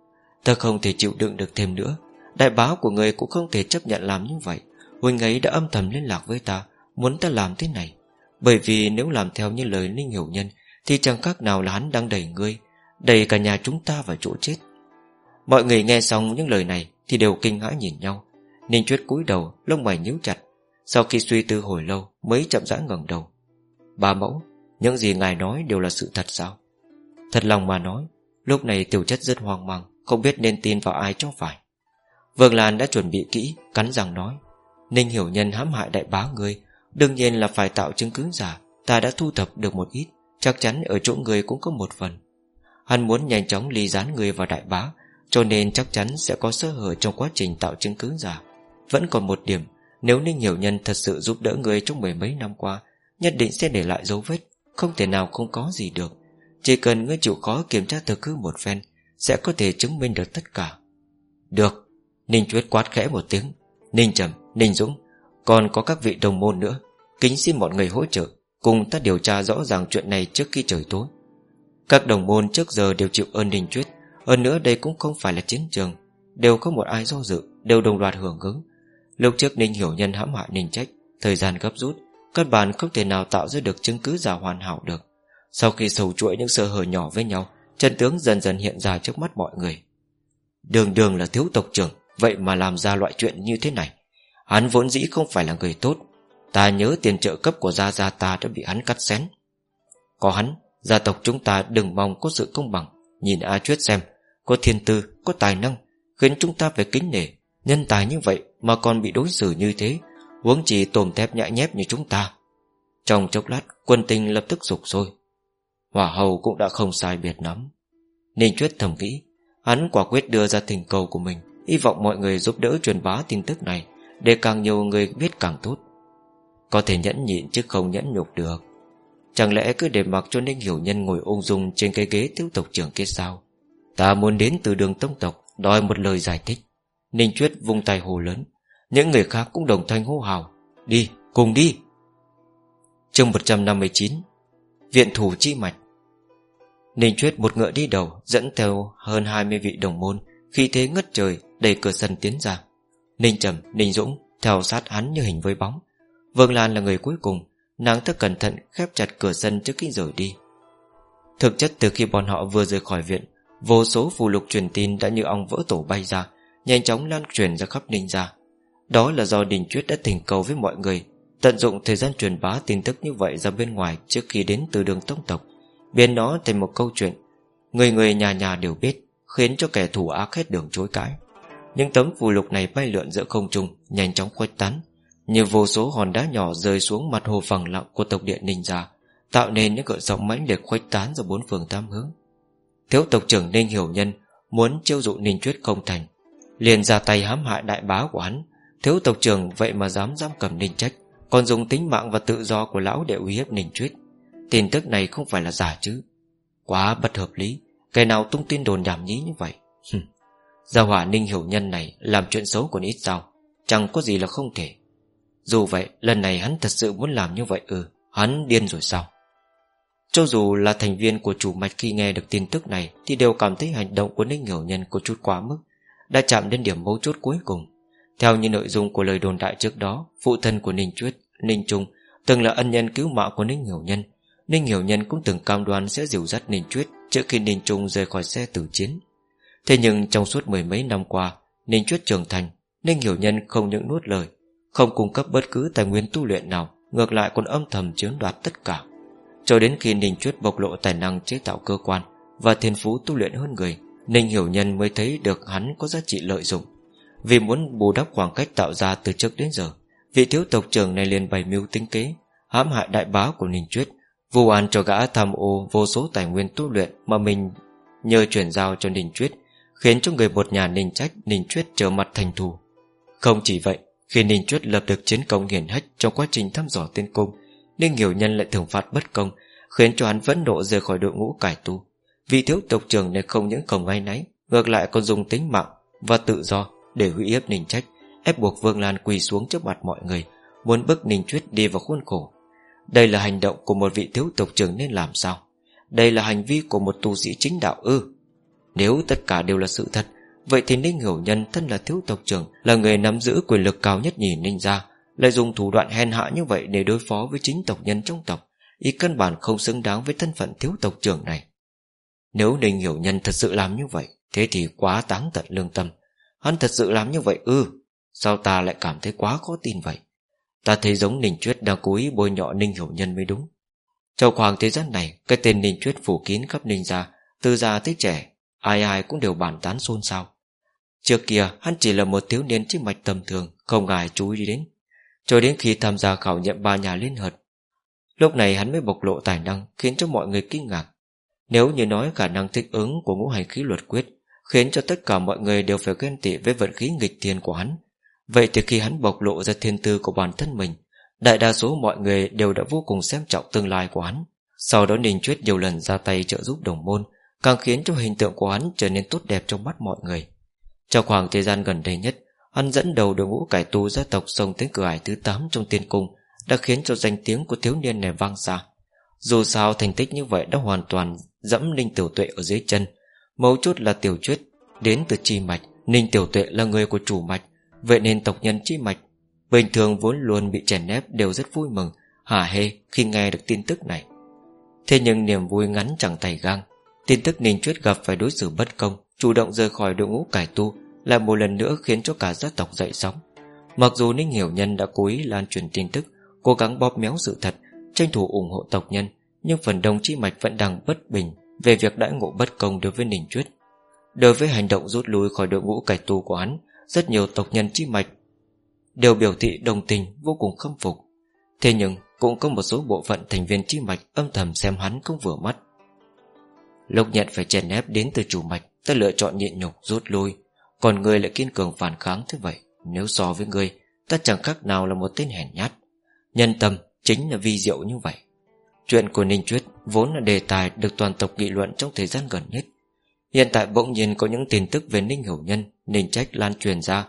Ta không thể chịu đựng được thêm nữa, Đại báo của người cũng không thể chấp nhận làm như vậy. Huynh ấy đã âm thầm liên lạc với ta, Muốn ta làm thế này. Bởi vì nếu làm theo như lời Ninh Hiểu Nhân, Thì chẳng khác nào là hắn đang đẩy ngươi, Đẩy cả nhà chúng ta vào chỗ chết. Mọi người nghe xong những lời này Thì đều kinh hãi nhìn nhau. Ninh Chuyết cúi đầu, lông mày nhíu chặt sau khi suy tư hồi lâu, Mới chậm rãi ngẩng đầu. Bà mẫu, Những gì ngài nói đều là sự thật sao? Thật lòng mà nói, Lúc này tiểu chất rất hoang mang, Không biết nên tin vào ai cho phải. Vương Lan đã chuẩn bị kỹ, Cắn răng nói, Ninh hiểu nhân hãm hại đại bá ngươi, Đương nhiên là phải tạo chứng cứ giả, Ta đã thu thập được một ít, Chắc chắn ở chỗ người cũng có một phần. Hắn muốn nhanh chóng ly gián người vào đại bá, Cho nên chắc chắn sẽ có sơ hở Trong quá trình tạo chứng cứ giả. Vẫn còn một điểm nếu Ninh Hiểu Nhân thật sự giúp đỡ người trong mười mấy năm qua Nhất định sẽ để lại dấu vết Không thể nào không có gì được. Chỉ cần ngươi chịu khó kiểm tra thực hư một phen Sẽ có thể chứng minh được tất cả. Được. Ninh Chuyết quát khẽ một tiếng. Ninh Trầm, Ninh Dũng Còn có các vị đồng môn nữa. Kính xin mọi người hỗ trợ Cùng ta điều tra rõ ràng chuyện này trước khi trời tối. Các đồng môn trước giờ đều chịu ơn Ninh Chuyết. Hơn nữa đây cũng không phải là chiến trường. Đều có một ai do dự Đều đồng loạt hưởng ứng. Lúc trước Ninh hiểu nhân hãm hại Ninh trách Thời gian gấp rút Các bạn không thể nào tạo ra được chứng cứ giả hoàn hảo được. Sau khi sầu chuỗi những sơ hở nhỏ với nhau Chân tướng dần dần hiện ra trước mắt mọi người. Đường đường là thiếu tộc trưởng Vậy mà làm ra loại chuyện như thế này. Hắn vốn dĩ không phải là người tốt. Ta nhớ tiền trợ cấp của gia gia ta đã bị hắn cắt xén. Có hắn Gia tộc chúng ta đừng mong có sự công bằng. Nhìn A Chuyết xem Có thiên tư, có tài năng Khiến chúng ta phải kính nể. Nhân tài như vậy mà còn bị đối xử như thế, Huống chỉ tôm tép nhã nhép như chúng ta. Trong chốc lát, Quân tình lập tức rục sôi. Hỏa hầu cũng đã không sai biệt lắm. Ninh Chuyết thầm nghĩ, Hắn quả quyết đưa ra tình cầu của mình, Hy vọng mọi người giúp đỡ truyền bá tin tức này, Để càng nhiều người biết càng tốt. Có thể nhẫn nhịn chứ không nhẫn nhục được. Chẳng lẽ cứ để mặc cho Ninh Hiểu Nhân ngồi ung dung Trên cái ghế thiếu tộc trưởng kia sao? Ta muốn đến từ đường tông tộc, Đòi một lời giải thích. Ninh Chuyết vung tay hồ lớn. Những người khác cũng đồng thanh hô hào. Đi, cùng đi. Chương 159 Viện thủ chi mạch. Ninh Chuyết một ngựa đi đầu Dẫn theo hơn 20 vị đồng môn Khi thế ngất trời đầy cửa sân tiến ra. Ninh Trầm, Ninh Dũng Theo sát hắn như hình với bóng. Vương Lan là người cuối cùng Nàng thức cẩn thận khép chặt cửa sân trước khi rời đi. Thực chất từ khi bọn họ vừa rời khỏi viện Vô số phù lục truyền tin đã như ong vỡ tổ bay ra Nhanh chóng lan truyền ra khắp Ninh gia. Đó là do Đình Chuyết đã tình cầu với mọi người Tận dụng thời gian truyền bá tin tức như vậy ra bên ngoài Trước khi đến từ đường tông tộc. Biến nó thành một câu chuyện Người người nhà nhà đều biết, Khiến cho kẻ thủ ác hết đường chối cãi. Những tấm phù lục này bay lượn giữa không trung, Nhanh chóng khuếch tán, Như vô số hòn đá nhỏ rơi xuống mặt hồ phẳng lặng Của tộc địa Ninh Gia, Tạo nên những gợn sóng mãnh liệt khuếch tán ra bốn phương tam hướng. Thiếu tộc trưởng Ninh Hiểu Nhân Muốn chiêu dụ Ninh Chuyết không thành Liền ra tay hãm hại đại bá của hắn. Thiếu tộc trưởng vậy mà dám giam cầm Ninh Trách, Còn dùng tính mạng và tự do của lão để uy hiếp Ninh Truyết. Tin tức này không phải là giả chứ. Quá bất hợp lý Cái nào tung tin đồn nhảm nhí như vậy? Gia hỏa ninh hiểu nhân này Làm chuyện xấu còn ít sao, Chẳng có gì là không thể. Dù vậy, lần này hắn thật sự muốn làm như vậy ừ Hắn điên rồi sao? Cho dù là thành viên của chủ mạch Khi nghe được tin tức này Thì đều cảm thấy hành động của ninh hiểu nhân có chút quá mức. Đã chạm đến điểm mấu chốt cuối cùng. Theo như nội dung của lời đồn đại trước đó Phụ thân của Ninh Chuyết, Ninh Trung Từng là ân nhân cứu mạng của Ninh Hiểu Nhân. Ninh Hiểu Nhân cũng từng cam đoan sẽ dìu dắt Ninh Chuyết Trước khi Ninh Trung rời khỏi xe tử chiến. Thế nhưng trong suốt mười mấy năm qua Ninh Chuyết trưởng thành Ninh Hiểu Nhân không những nuốt lời Không cung cấp bất cứ tài nguyên tu luyện nào Ngược lại còn âm thầm chiếm đoạt tất cả. Cho đến khi Ninh Chuyết bộc lộ tài năng chế tạo cơ quan Và thiên phú tu luyện hơn người Ninh Hiểu Nhân mới thấy được hắn có giá trị lợi dụng. Vì muốn bù đắp khoảng cách tạo ra từ trước đến giờ, Vị thiếu tộc trưởng này liền bày mưu tính kế, hãm hại đại bá của Ninh Chuyết Vu án cho gã tham ô vô số tài nguyên tu luyện Mà mình nhờ chuyển giao cho Ninh Chuyết Khiến cho người một nhà Ninh Trách, Ninh Chuyết trở mặt thành thù. Không chỉ vậy, Khi Ninh Chuyết lập được chiến công hiển hách Trong quá trình thăm dò tiên cung, Ninh Hiểu Nhân lại thưởng phạt bất công, Khiến cho hắn vẫn nộ rời khỏi đội ngũ cải tu vị thiếu tộc trưởng này không những không ngay náy, Ngược lại còn dùng tính mạng Và tự do để hủy hiếp Ninh Trách, Ép buộc Vương Lan quỳ xuống trước mặt mọi người, Muốn bức Ninh Chuyết đi vào khuôn khổ. Đây là hành động của một vị thiếu tộc trưởng nên làm sao? Đây là hành vi của một tu sĩ chính đạo ư? Nếu tất cả đều là sự thật, Vậy thì Ninh Hiểu Nhân thân là thiếu tộc trưởng, Là người nắm giữ quyền lực cao nhất nhì Ninh gia Lại dùng thủ đoạn hèn hạ như vậy Để đối phó với chính tộc nhân trong tộc, Ý căn bản không xứng đáng với thân phận thiếu tộc trưởng này. Nếu Ninh Hiểu Nhân thật sự làm như vậy, Thế thì quá táng tận lương tâm. Hắn thật sự làm như vậy ư Sao ta lại cảm thấy quá khó tin vậy? Ta thấy giống Ninh Chuyết đang cố ý bôi nhọ Ninh Hiểu Nhân mới đúng. Trong khoảng thế gian này, Cái tên Ninh Chuyết phủ kín khắp Ninh gia, Từ già tới trẻ, Ai ai cũng đều bàn tán xôn xao. Trước kia, hắn chỉ là một thiếu niên trích mạch tầm thường, Không ai chú ý đến. Cho đến khi tham gia khảo nghiệm ba nhà liên hợp, Lúc này hắn mới bộc lộ tài năng, Khiến cho mọi người kinh ngạc. Nếu như nói khả năng thích ứng của ngũ hành khí luật quyết Khiến cho tất cả mọi người đều phải ghen tị Với vận khí nghịch thiên của hắn, Vậy thì khi hắn bộc lộ ra thiên tư của bản thân mình, Đại đa số mọi người đều đã vô cùng xem trọng tương lai của hắn. Sau đó Ninh Chuyết nhiều lần ra tay trợ giúp đồng môn, Càng khiến cho hình tượng của hắn trở nên tốt đẹp trong mắt mọi người. Trong khoảng thời gian gần đây nhất, Hắn dẫn đầu đội ngũ cải tu gia tộc sông tới cửa ải thứ 8 trong tiên cung, Đã khiến cho danh tiếng của thiếu niên này vang xa. Dù sao thành tích như vậy đã hoàn toàn dẫm Ninh Tiểu Tuệ ở dưới chân. Mấu chốt là Tiểu Chuyết Đến từ chi mạch. Ninh Tiểu Tuệ là người của chủ mạch, Vậy nên tộc nhân chi mạch Bình thường vốn luôn bị chèn ép đều rất vui mừng, Hả hê khi nghe được tin tức này. Thế nhưng niềm vui ngắn chẳng tay gang. Tin tức Ninh Chuyết gặp phải đối xử bất công, Chủ động rời khỏi đội ngũ cải tu Là một lần nữa khiến cho cả gia tộc dậy sóng. Mặc dù Ninh Hiểu Nhân đã cố ý lan truyền tin tức, Cố gắng bóp méo sự thật Tranh thủ ủng hộ tộc nhân, Nhưng phần đông chi mạch vẫn đang bất bình Về việc đãi ngộ bất công đối với Ninh Chuyết Đối với hành động rút lui khỏi đội ngũ cải tu của hắn, rất nhiều tộc nhân chi mạch đều biểu thị đồng tình, vô cùng khâm phục. Thế nhưng, cũng có một số bộ phận thành viên chi mạch âm thầm xem hắn không vừa mắt. Lộc nhận phải chèn ép đến từ chủ mạch ta lựa chọn nhịn nhục, rút lui. Còn người lại kiên cường phản kháng thế vậy. Nếu so với người, ta chẳng khác nào là một tên hèn nhát. Nhân tâm chính là vi diệu như vậy. Chuyện của ninh chuyết vốn là đề tài được toàn tộc nghị luận trong thời gian gần nhất. Hiện tại bỗng nhiên có những tin tức về Ninh Hiểu Nhân Ninh Trách lan truyền ra.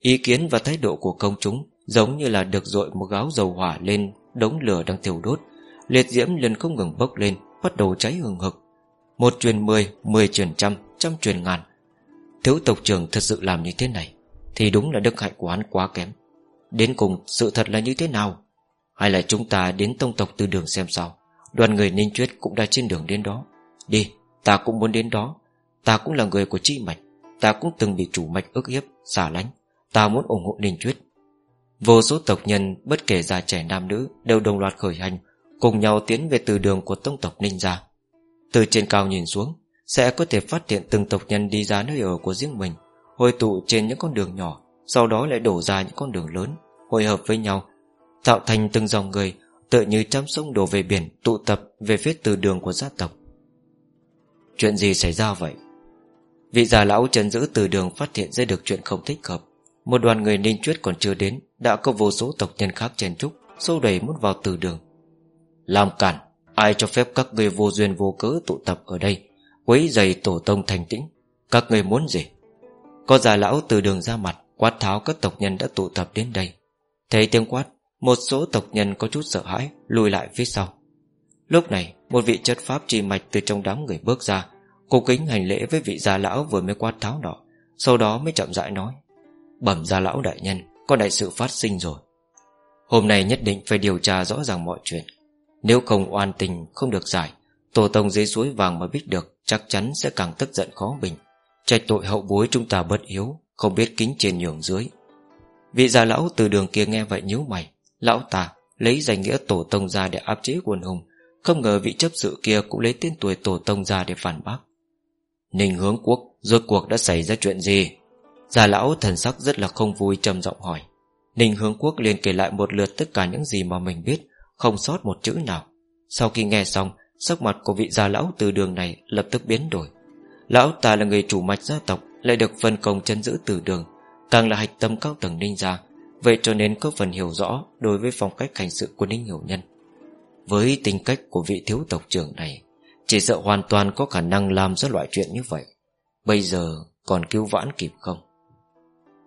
Ý kiến và thái độ của công chúng Giống như là được dội một gáo dầu hỏa lên Đống lửa đang thiêu đốt. Liệt diễm liền không ngừng bốc lên Bắt đầu cháy hừng hực. Một truyền mười, mười truyền trăm, trăm truyền ngàn. Thiếu tộc trưởng thật sự làm như thế này Thì đúng là đức hạnh của hắn quá kém. Đến cùng sự thật là như thế nào? Hay là chúng ta đến tông tộc từ đường xem sao? Đoàn người Ninh Chuyết cũng đã trên đường đến đó. Đi, ta cũng muốn đến đó. Ta cũng là người của chi mạch. Ta cũng từng bị chủ mạch ức hiếp Xả lánh. Ta muốn ủng hộ Ninh Chuyết. Vô số tộc nhân bất kể già trẻ nam nữ Đều đồng loạt khởi hành Cùng nhau tiến về từ đường của tông tộc Ninh gia. Từ trên cao nhìn xuống Sẽ có thể phát hiện từng tộc nhân đi ra nơi ở của riêng mình Hội tụ trên những con đường nhỏ Sau đó lại đổ ra những con đường lớn Hội hợp với nhau Tạo thành từng dòng người, Tựa như trăm sông đổ về biển, Tụ tập về phía từ đường của gia tộc. Chuyện gì xảy ra vậy? Vị già lão trần giữ từ đường phát hiện ra được chuyện không thích hợp. Một đoàn người ninh chuyết còn chưa đến, Đã có vô số tộc nhân khác chen trúc Xô đẩy muốn vào từ đường. Làm cản, Ai cho phép các người vô duyên vô cớ tụ tập ở đây? Quấy giày tổ tông thành tĩnh, Các người muốn gì? Có già lão từ đường ra mặt, Quát tháo các tộc nhân đã tụ tập đến đây. Thấy tiếng quát một số tộc nhân có chút sợ hãi, Lùi lại phía sau. Lúc này, một vị chất pháp trì mạch từ trong đám người bước ra, Cô kính hành lễ với vị gia lão vừa mới quát tháo nọ, Sau đó mới chậm rãi nói, Bẩm gia lão đại nhân, Có đại sự phát sinh rồi. Hôm nay nhất định phải điều tra rõ ràng mọi chuyện. Nếu không oan tình không được giải, Tổ tông dưới suối vàng mà biết được Chắc chắn sẽ càng tức giận khó bình. Trạch tội hậu bối chúng ta bất yếu Không biết kính trên nhường dưới. Vị gia lão từ đường kia nghe vậy nhíu mày Lão ta lấy danh nghĩa tổ tông ra để áp chế quần hùng, Không ngờ vị chấp sự kia cũng lấy tên tuổi tổ tông ra để phản bác. Ninh hướng quốc Rốt cuộc đã xảy ra chuyện gì? Già lão thần sắc rất là không vui trầm giọng hỏi. Ninh hướng quốc liền kể lại một lượt tất cả những gì mà mình biết, Không sót một chữ nào. Sau khi nghe xong, Sắc mặt của vị già lão từ đường này lập tức biến đổi. Lão ta là người chủ mạch gia tộc, Lại được phân công chân giữ từ đường, Càng là hạch tâm cao tầng ninh gia Vậy cho nên có phần hiểu rõ Đối với phong cách hành sự của Ninh Hiểu Nhân. Với tính cách của vị thiếu tộc trưởng này, Chỉ sợ hoàn toàn có khả năng làm ra loại chuyện như vậy. Bây giờ còn cứu vãn kịp không?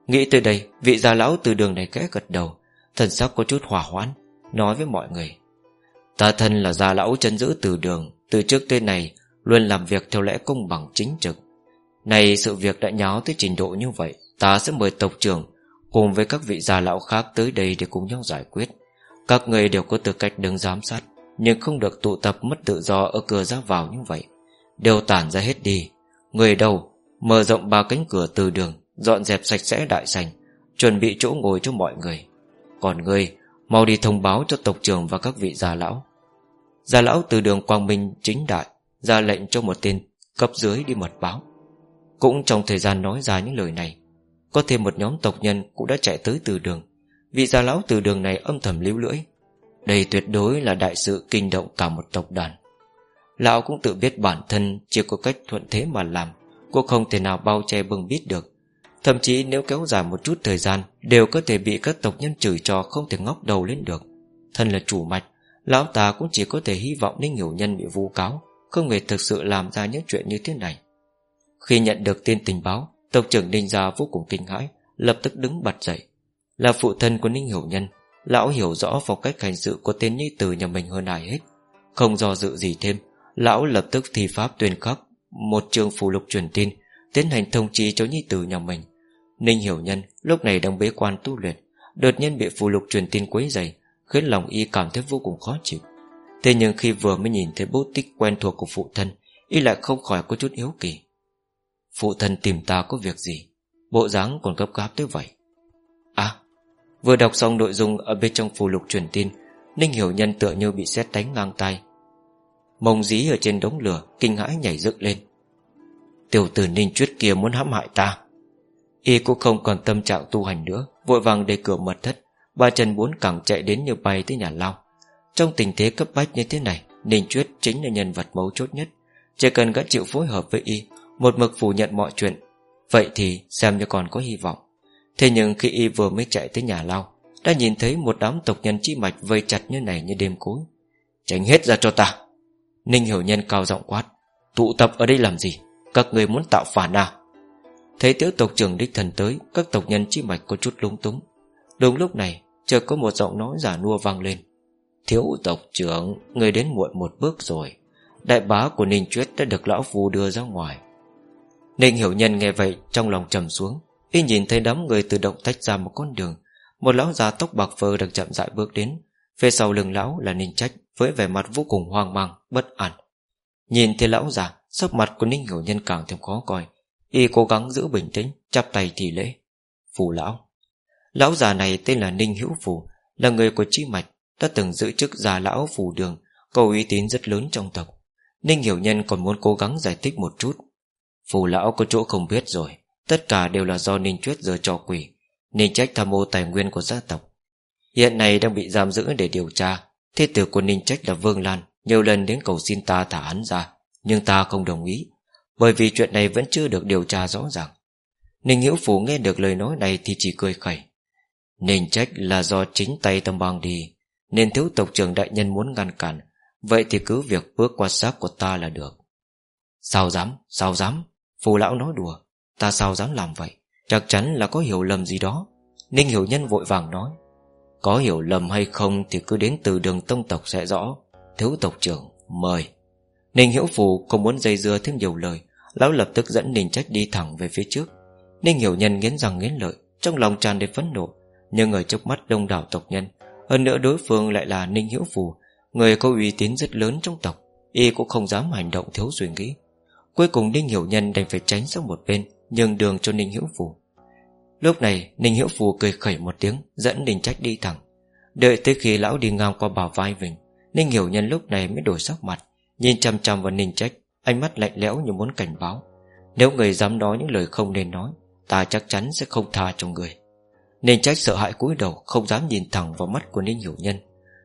Nghĩ tới đây, Vị già lão từ đường này kẽ gật đầu, Thần sắc có chút hỏa hoãn, Nói với mọi người. Ta thân là già lão chân giữ từ đường, Từ trước tới này Luôn làm việc theo lẽ công bằng chính trực. Này sự việc đã nháo tới trình độ như vậy, Ta sẽ mời tộc trưởng Cùng với các vị già lão khác tới đây để cùng nhau giải quyết. Các người đều có tư cách đứng giám sát, Nhưng không được tụ tập mất tự do Ở cửa ra vào như vậy. Đều tản ra hết đi. Người đầu Mở rộng ba cánh cửa từ đường, Dọn dẹp sạch sẽ đại sành Chuẩn bị chỗ ngồi cho mọi người. Còn người, Mau đi thông báo cho tộc trưởng và các vị già lão. Già lão từ đường Quang Minh chính đại, Ra lệnh cho một tên cấp dưới đi mật báo. Cũng trong thời gian nói ra những lời này có thêm một nhóm tộc nhân cũng đã chạy tới từ đường. Vị già lão từ đường này âm thầm lưu lưỡi. Đây tuyệt đối là đại sự kinh động cả một tộc đàn Lão cũng tự biết bản thân Chỉ có cách thuận thế mà làm Cô không thể nào bao che bưng biết được. Thậm chí nếu kéo dài một chút thời gian, Đều có thể bị các tộc nhân chửi cho Không thể ngóc đầu lên được. Thân là chủ mạch, Lão ta cũng chỉ có thể hy vọng Ninh Hiểu Nhân bị vu cáo, Không hề thực sự làm ra những chuyện như thế này. Khi nhận được tin tình báo Tộc trưởng Ninh Gia vô cùng kinh hãi, Lập tức đứng bật dậy. Là phụ thân của Ninh Hiểu Nhân, Lão hiểu rõ phong cách hành sự của tên nhi tử nhà mình hơn ai hết. Không do dự gì thêm, Lão lập tức thi pháp tuyên khắc, Một trường phù lục truyền tin, Tiến hành thông chi cho nhi tử nhà mình. Ninh Hiểu Nhân lúc này đang bế quan tu luyện, Đột nhiên bị phù lục truyền tin quấy dày, Khiến lòng y cảm thấy vô cùng khó chịu. Thế nhưng khi vừa mới nhìn thấy bút tích quen thuộc của phụ thân, Y lại không khỏi có chút yếu kỳ. Phụ thân tìm ta có việc gì? Bộ dáng còn gấp gáp tới vậy. À Vừa đọc xong nội dung ở bên trong phù lục truyền tin, Ninh Hiểu Nhân tựa như bị xét đánh ngang tay. Mông dí ở trên đống lửa, Kinh hãi nhảy dựng lên. Tiểu tử Ninh Chuyết kia muốn hãm hại ta. Y cũng không còn tâm trạng tu hành nữa, Vội vàng để cửa mật thất. Ba chân bốn cẳng chạy đến như bay tới nhà lao Trong tình thế cấp bách như thế này, Ninh Chuyết chính là nhân vật mấu chốt nhất. Chỉ cần gã chịu phối hợp với Y một mực phủ nhận mọi chuyện. Vậy thì xem như còn có hy vọng. Thế nhưng khi Y vừa mới chạy tới nhà lao, Đã nhìn thấy một đám tộc nhân chi mạch Vây chặt như này như đêm cối Tránh hết ra cho ta. Ninh hiểu nhân cao giọng quát, Tụ tập ở đây làm gì? Các người muốn tạo phản à? Thấy tiểu tộc trưởng đích thần tới, Các tộc nhân chi mạch có chút lúng túng. Đúng lúc này, chợt có một giọng nói giả nua vang lên. Thiếu tộc trưởng, Người đến muộn một bước rồi. Đại bá của Ninh Chuyết đã được lão phù đưa ra ngoài. Ninh hiểu nhân nghe vậy Trong lòng trầm xuống. Y nhìn thấy đám người tự động tách ra một con đường. Một lão già tóc bạc phơ đang chậm rãi bước đến. Phía sau lưng lão là Ninh Trách Với vẻ mặt vô cùng hoang mang, bất an. Nhìn thấy lão già Sắc mặt của Ninh hiểu nhân càng thêm khó coi. Y cố gắng giữ bình tĩnh Chắp tay thì lễ. Phù lão. Lão già này tên là Ninh Hữu Phù Là người của Chi Mạch Đã từng giữ chức già lão phù đường Có uy tín rất lớn trong tộc. Ninh Hiểu Nhân còn muốn cố gắng giải thích một chút. Phù lão có chỗ không biết rồi. Tất cả đều là do Ninh Chuyết giờ cho quỷ. Ninh trách tham mô tài nguyên của gia tộc. Hiện nay đang bị giam giữ để điều tra. Thế tử của Ninh trách là Vương Lan Nhiều lần đến cầu xin ta thả hắn ra Nhưng ta không đồng ý Bởi vì chuyện này vẫn chưa được điều tra rõ ràng. Ninh hiễu phủ nghe được lời nói này Thì chỉ cười khẩy. Ninh trách là do chính tay tâm bang đi Nên thiếu tộc trưởng đại nhân muốn ngăn cản. Vậy thì cứ việc bước qua xác của ta là được. Sao dám, sao dám? Phù lão nói đùa Ta sao dám làm vậy? Chắc chắn là có hiểu lầm gì đó. Ninh hiểu nhân vội vàng nói Có hiểu lầm hay không thì cứ đến từ đường tông tộc sẽ rõ. Thiếu tộc trưởng, mời. Ninh hiểu phù không muốn dây dưa thêm nhiều lời Lão lập tức dẫn Ninh trách đi thẳng về phía trước. Ninh hiểu nhân nghiến răng nghiến lợi Trong lòng tràn đầy phẫn nộ Nhưng ở trước mắt đông đảo tộc nhân Hơn nữa đối phương lại là Ninh Hiểu Phù Người có uy tín rất lớn trong tộc Y cũng không dám hành động thiếu suy nghĩ. Cuối cùng Ninh Hiểu Nhân đành phải tránh sang một bên, Nhường đường cho Ninh Hiểu Phù. Lúc này, Ninh Hiểu Phù cười khẩy một tiếng, Dẫn Ninh Trách đi thẳng. Đợi tới khi lão đi ngang qua bảo vai mình, Ninh Hiểu Nhân lúc này mới đổi sắc mặt, Nhìn chăm chăm vào Ninh Trách Ánh mắt lạnh lẽo như muốn cảnh báo. Nếu người dám nói những lời không nên nói, Ta chắc chắn sẽ không tha cho người. Ninh Trách sợ hãi cúi đầu, Không dám nhìn thẳng vào mắt của Ninh Hiểu Nhân.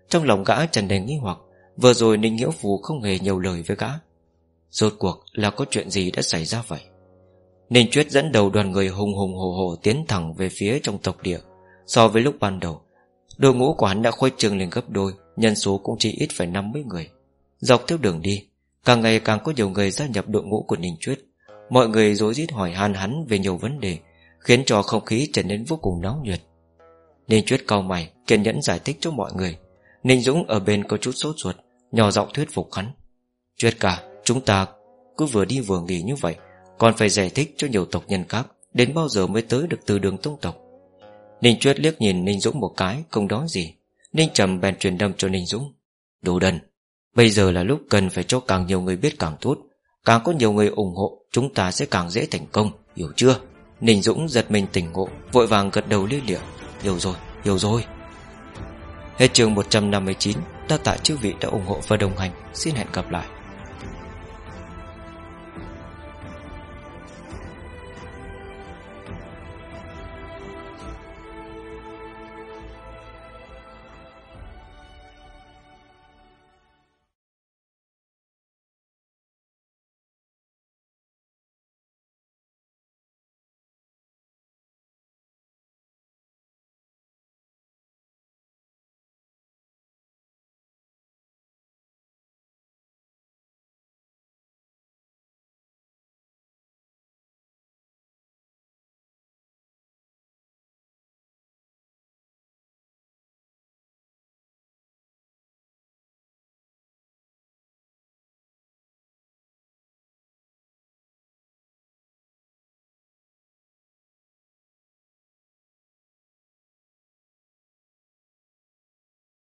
Trong lòng gã trần đầy nghi hoặc, Vừa rồi Ninh hiểu Phù không hề nhiều lời với gã. Rốt cuộc là có chuyện gì đã xảy ra vậy? Ninh Chuyết dẫn đầu đoàn người hùng hùng hồ hồ Tiến thẳng về phía trong tộc địa. So với lúc ban đầu, Đội ngũ của hắn đã khuếch trường lên gấp đôi, Nhân số cũng chỉ ít phải 50 người. Dọc theo đường đi, Càng ngày càng có nhiều người gia nhập đội ngũ của Ninh Chuyết Mọi người dối rít hỏi han hắn về nhiều vấn đề, Khiến cho không khí trở nên vô cùng náo nhiệt. Ninh Chuyết cao mày, Kiên nhẫn giải thích cho mọi người. Ninh Dũng ở bên có chút sốt ruột, Nhỏ giọng thuyết phục hắn. Chuyết cả chúng ta cứ vừa đi vừa nghỉ như vậy Còn phải giải thích cho nhiều tộc nhân khác Đến bao giờ mới tới được từ đường tông tộc. Ninh Chuyết liếc nhìn Ninh Dũng một cái Không nói gì. Ninh Trầm bèn truyền đâm cho Ninh Dũng. Đồ đần Bây giờ là lúc cần phải cho càng nhiều người biết càng tốt. Càng có nhiều người ủng hộ Chúng ta sẽ càng dễ thành công Hiểu chưa? Ninh Dũng giật mình tỉnh ngộ Vội vàng gật đầu liên liệu Hiểu rồi, hiểu rồi. Hết chương 159 đa tạ chư vị đã ủng hộ và đồng hành. Xin hẹn gặp lại.